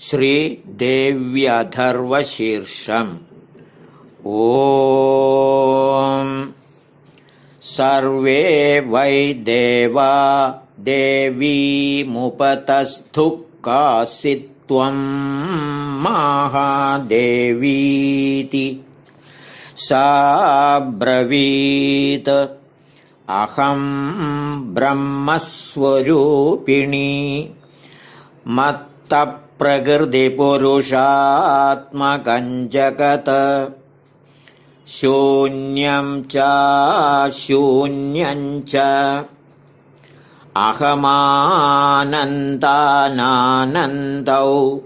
श्रीदेव्यथर्वशीर्षम् ओ सर्वे वै देवा देवीमुपतस्थुकासि त्वं महादेवीति। सा ब्रवीत्। अहं ब्रह्मस्वरूपिणी मत्तप्रकृतिपुरुषात्मकञ्जगत शून्यं च शून्यं च। अहमानन्दानानन्दौ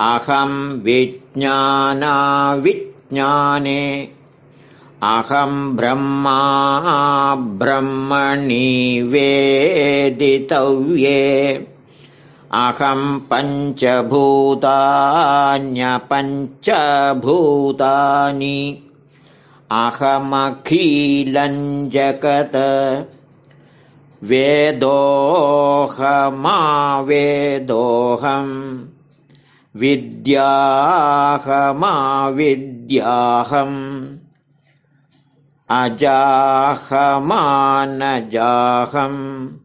अहं विज्ञानाविज्ञाने। अहं ब्रह्मा ब्रह्मणि वेदितव्ये अहं पञ्चभूतान्यपञ्चभूतानि। अहमखिलञ्जगत वेदोऽहमावेदोऽहम् विद्याहमाविद्याहम्। अजाहमानजाहम्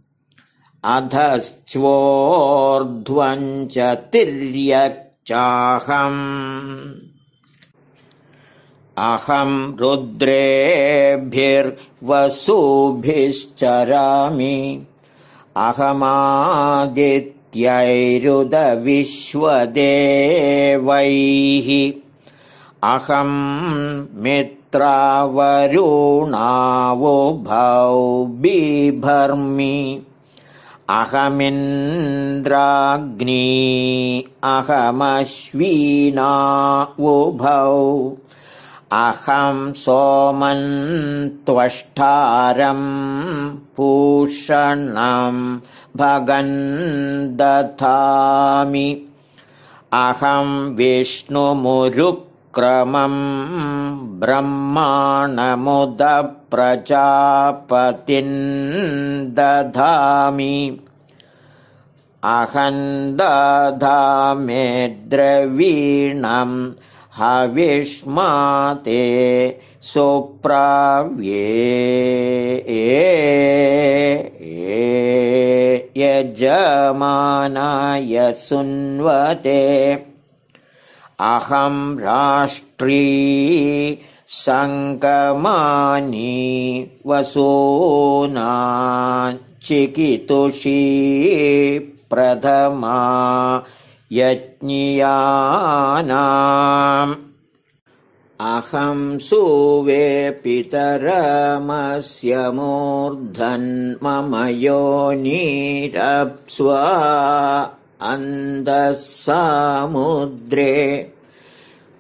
अधश्चोर्ध्वम् च तिर्यक्चाहम् अहं रुद्रेभिर्वसुभिश्चरामि अहमादित्यैरुदविश्वदेवैः। अहं मित्रावरुणावुभौ बिभर्मि अहमिन्द्राग्नी अहमश्विना उभौ। अहं सोमन् त्वष्टारं पूषणं भगन् दधामि। अहं विष्णुमुरुक्रमं ब्रह्माणमुदप्रजापतिन् दधामि अहं दधामे द्रवीणम् हविष्माते सुप्राव्ये। यजमानाय सुन्वते अहं राष्ट्री सङ्कमानि वसूना चिकितुषी प्रथमा यज्ञियानाम्। अहं सुवे पितरमस्य मूर्धन्मम योनिरप्स्व अन्धः समुद्रे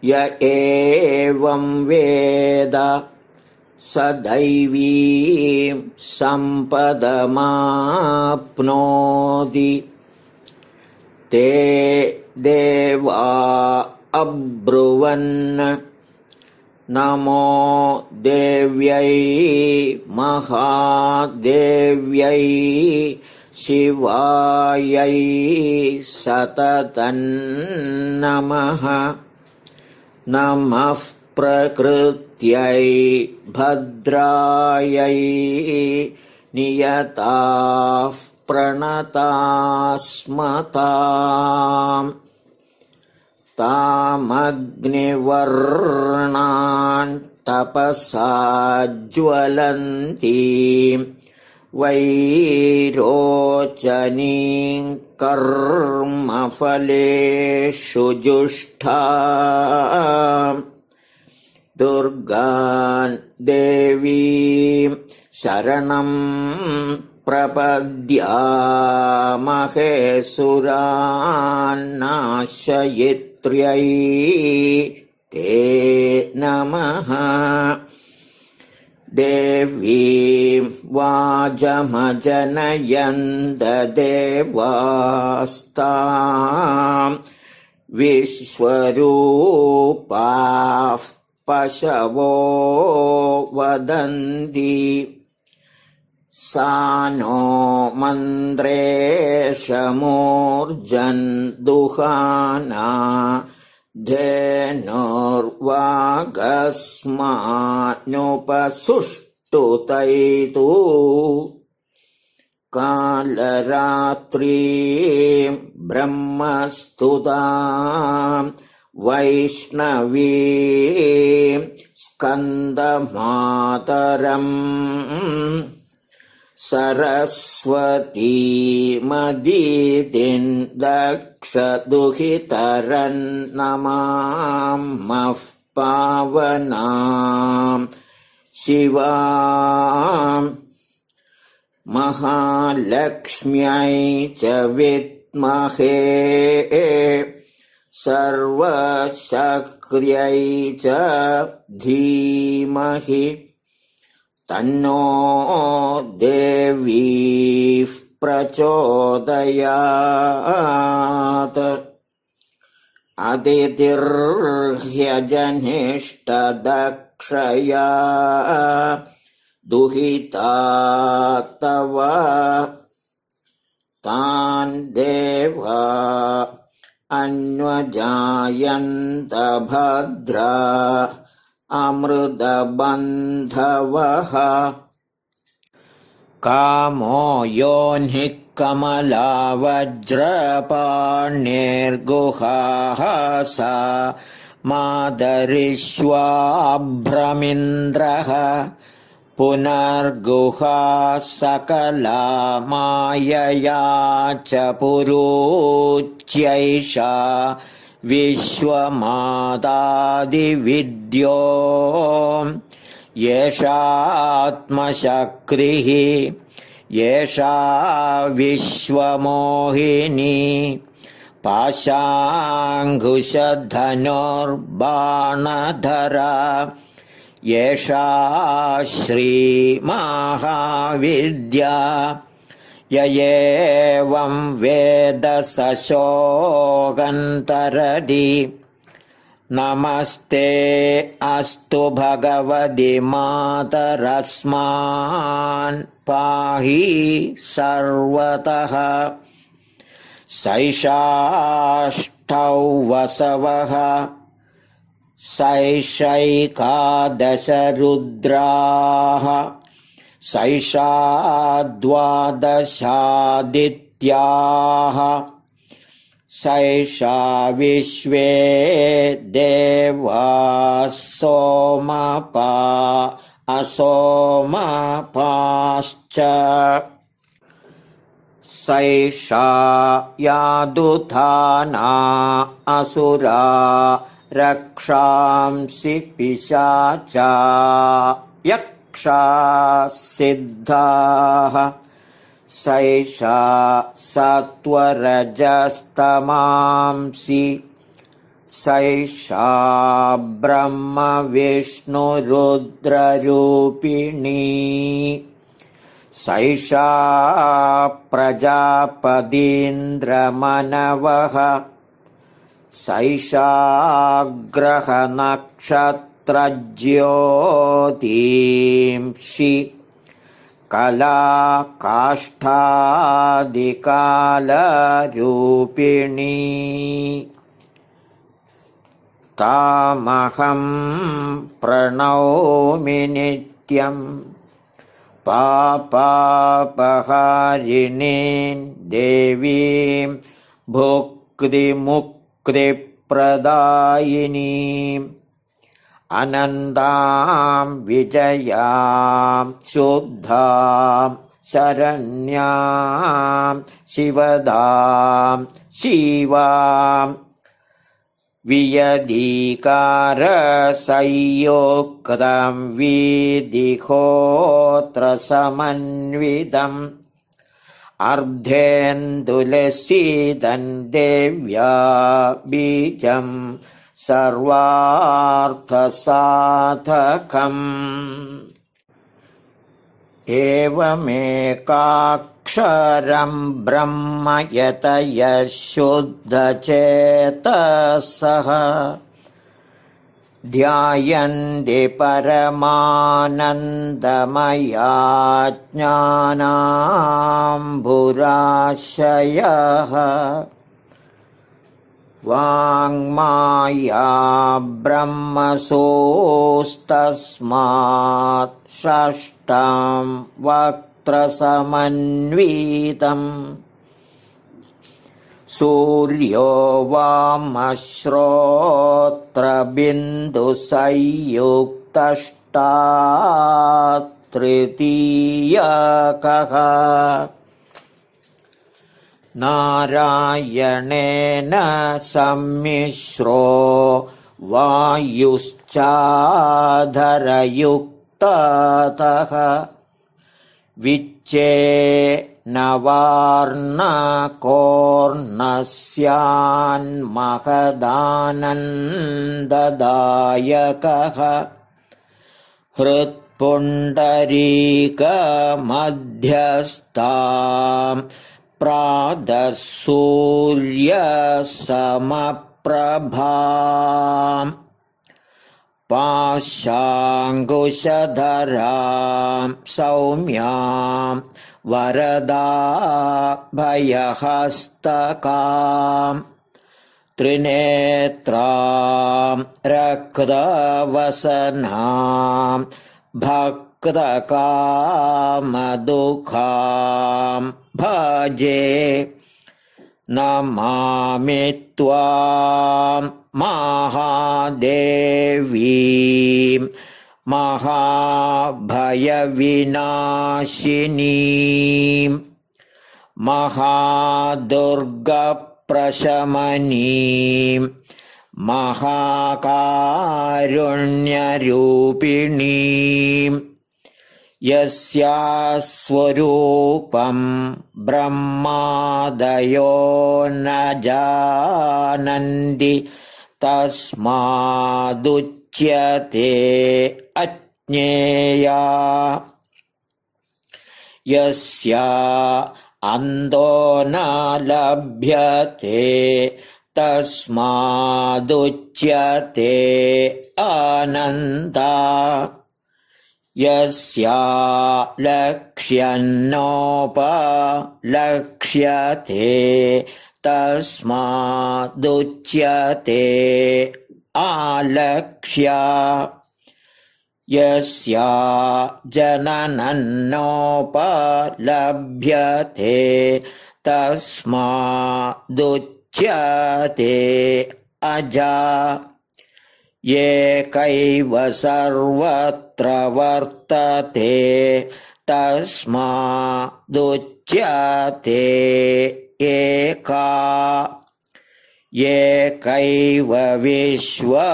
य एवं वेद स दैवीं सम्पदमाप्नोति। ते देवा अब्रुवन्। नमो देव्यै महादेव्यै शिवायै सततन्नमः। नमः प्रकृत्यै भद्रायै नियताः प्रणतास्मताम्। तामग्निवर्णान् तपसा ज्वलन्ती वैरोचनीं कर्मफलेषु जुष्ठा दुर्गान् देवीं शरणं प्रपद्यामहे सुरान्नाशयित्र्यै ते नमः देवीं वाजमजनयन्ददेवास्ताम् विश्वरूपाः पशवो वदन्ति। सा नो मन्द्रेशमूर्जन्दुहाना धेनुर्वागस्मानुपसुष्टुतैतु कालरात्री ब्रह्मस्तुता वैष्णवी स्कन्दमातरम् सरस्वतीमदीतिन् दक्षदुहितरन्नमामः पावनाम् शिवा महालक्ष्म्यै च विद्महे सर्वशक्र्यै च धीमहि तन्नो देवीः प्रचोदयात्। अदितिर्ह्यजनिष्टदक्षया दुहिता तव। तान् देवा अन्वजायन्त भद्रा अमृतबन्धवः। कामो योनिः कमलावज्रपाण्यैर्गुहाः सा मादरिष्वाभ्रमिन्द्रः। पुनर्गुहा सकला मायया च पुरूच्यैषा विश्वमादादिविद्यो येषात्मशक्तिः येषा विश्वमोहिनी पाशाङ्कुशधनुर्बाणधरा येषा श्रीमहाविद्या य एवं वेद सशोगन्तरदि नमस्ते अस्तु भगवति मातरस्मान् पाहि सर्वतः। सैषाष्टौ वसवः। सैषैकादशरुद्राः सैषा द्वादशादित्याः सैषा विश्वे देवाः सोमपा असोमपाश्च। सैषा यादुधाना असुरा रक्षांसि पिशाचा सिद्धाः सैषा सत्त्वरजस्तमांसि। सैषा ब्रह्मविष्णुरुद्ररूपिणी। सैषा प्रजापदीन्द्रमनवः सैषाग्रहनक्षत्रज्योतींषि कलाकाष्ठादिकालरूपिणी तामहं प्रणौमि नित्यम् पापापहारिणीं देवीं भुक्तिमुक्तिप्रदायिनीम् अनन्तां विजयां शुद्धां शरण्यां शिवदां शिवां वियदीकारसंयोक्तं विदिहोत्र समन्वितम् अर्धेन्दुलसीदन् देव्या बीजम् सर्वार्थसाधकम्। एवमेकाक्षरम् ब्रह्म यतयः शुद्धचेतसः ध्यायन्ति परमानन्दमयाज्ञानाम्बुराशयः वाङ्माया ब्रह्मसोस्तस्मात् षष्ठां वक्त्रसमन्वितम् सूर्यो तृतीयकः नारायणेन सम्मिश्रो वायुश्चाधरयुक्ततः। विच्चे न वार्णकोर्नस्यान्महदानन्ददायकः हृत्पुण्डरीकमध्यस्ताम् प्रादसूर्यसमप्रभा पाशाङ्कुशधरां सौम्यां वरदा भयहस्तकाम् त्रिनेत्रां रक्तवसनां भक्तकामदुःखां भजे नमामि त्वां महादेवीं महाभयविनाशिनीं महादुर्गप्रशमनीं महाकारुण्यरूपिणीम् यस्या स्वरूपं ब्रह्मादयो न जानन्ति तस्मादुच्यते अज्ञेया। यस्या अन्धो न लभ्यते तस्मादुच्यते आनन्दा यस्या लक्ष्यन्नोपलक्ष्यते तस्मादुच्यते आलक्ष्या। यस्या जननन्नोपलभ्यते तस्मादुच्यते अजा एकैव सर्वत्र वर्तते तस्मादुच्यते एका। एकैव विश्वरूपिणी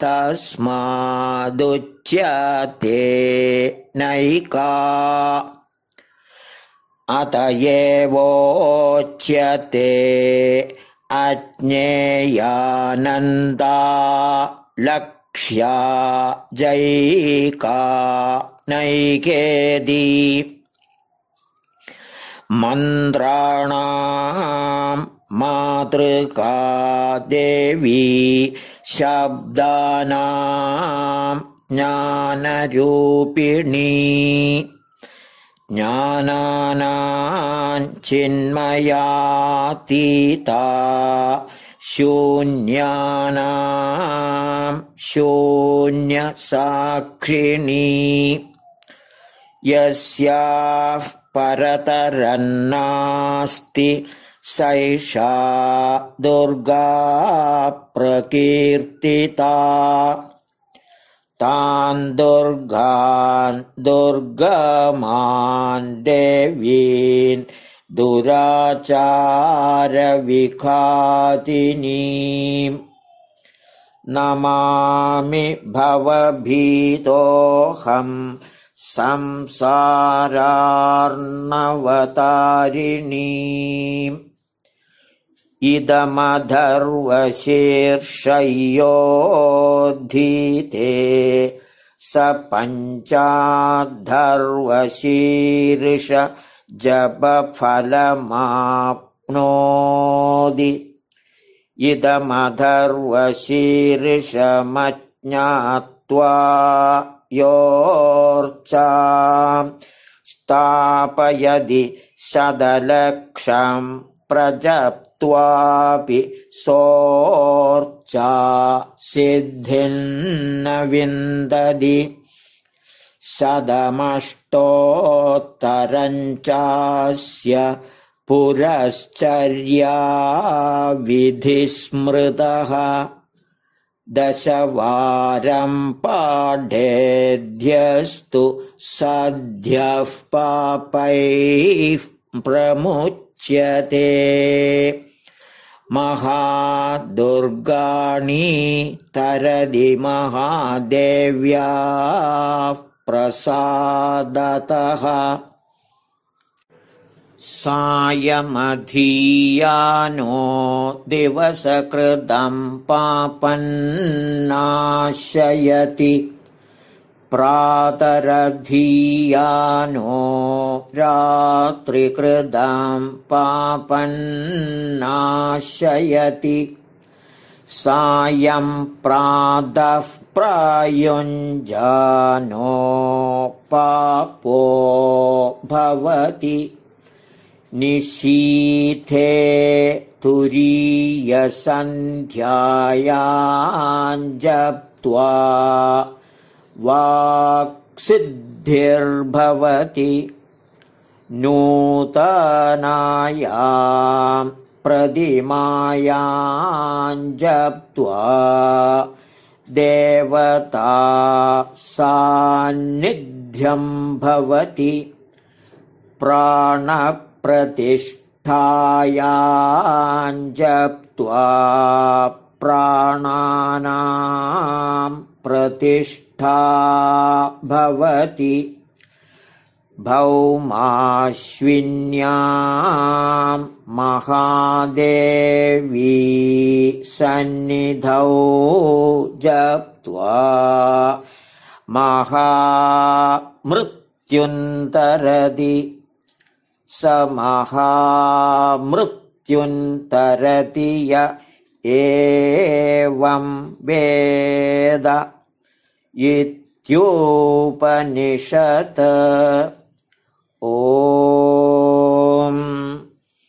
तस्मादुच्यते नैका। अत एवोच्यते अज्ञेयानन्दा लक्ष्या जैका नैकेदी मन्त्राणां मातृका देवी शब्दानां ज्ञानरूपिणी ज्ञानानाञ्चिन्मयातीता शून्यानां शून्यसाक्षिणी। यस्याः परतरन्नास्ति सैषा दुर्गा प्रकीर्तिता। तान् दुर्गान् दुर्गमान् देवीन् दुराचारविखातिनीम् नमामि भवभीतोऽहम् संसारार्णवतारिणीम्। इदमधर्वशीर्षयोद्धीते स पञ्चाधर्वशीर्ष जपफलमाप्नोति। इदमधर्वशीर्षमज्ञात्वा योर्चा स्थापयदि शदलक्षम् प्रजप्त्वापि सोर्चा सिद्धिन्न विन्ददि शदमष्टोत्तरञ्चास्य पुरश्चर्या विधिस्मृतः दशवारम् पाढेध्यस्तु सद्यः पापैः प्रमुच्यते। महादुर्गाणि तरदि महादेव्याः प्रसादतः। सायमधीयानो दिवसकृतं पापन्नाशयति। प्रातरधीयानो रात्रिकृतं पापन्नाशयति सायं प्रातः प्रायुञ्जानो पापो भवति। निशीथे तुरीयसन्ध्यायाञ्जप्त्वा वाक्सिद्धिर्भवति। नूतनायां प्रतिमायाञ्जप्त्वा देवता सान्निध्यं भवति। प्राणप्रतिष्ठायाञ्जप्त्वा प्राणानां प्रतिष्ठा भवति भौमाश्विन्यां महादेवी सन्निधौ जप्त्वा महामृत्युन्तरदि स महामृत्युन्तरति य एवं वेद। इत्युपनिषत् ॐ